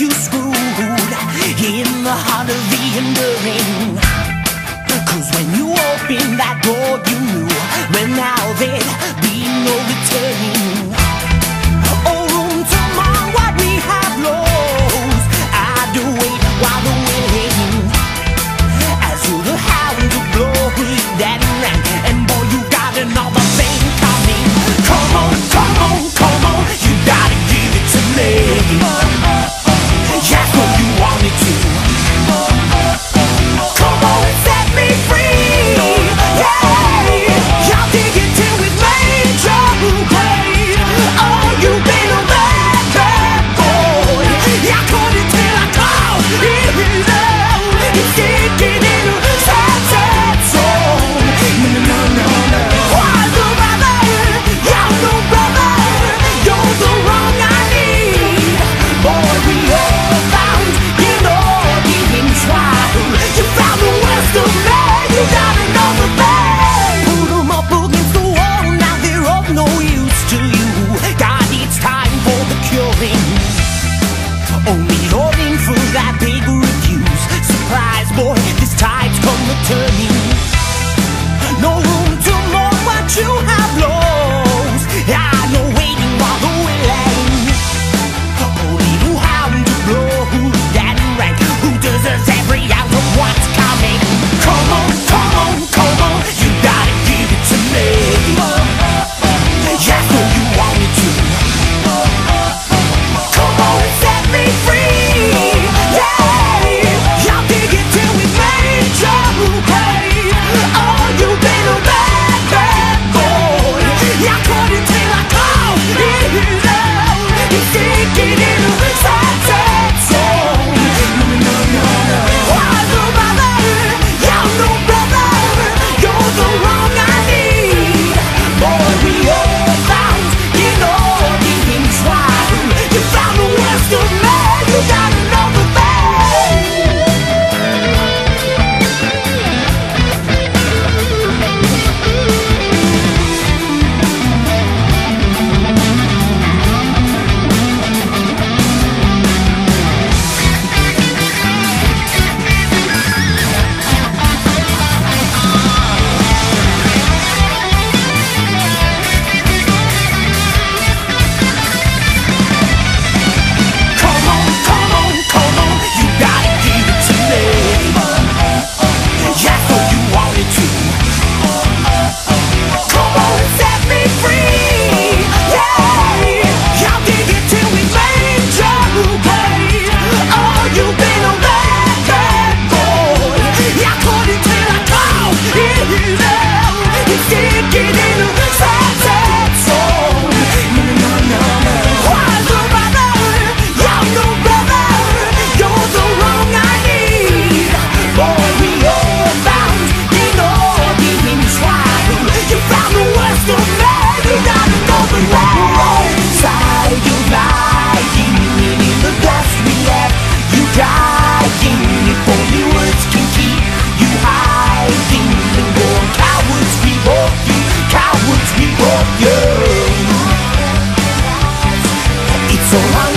you screwed in the heart of the enduring. Cause when you opened that door, you knew, well, now there'd be no returning. only そう。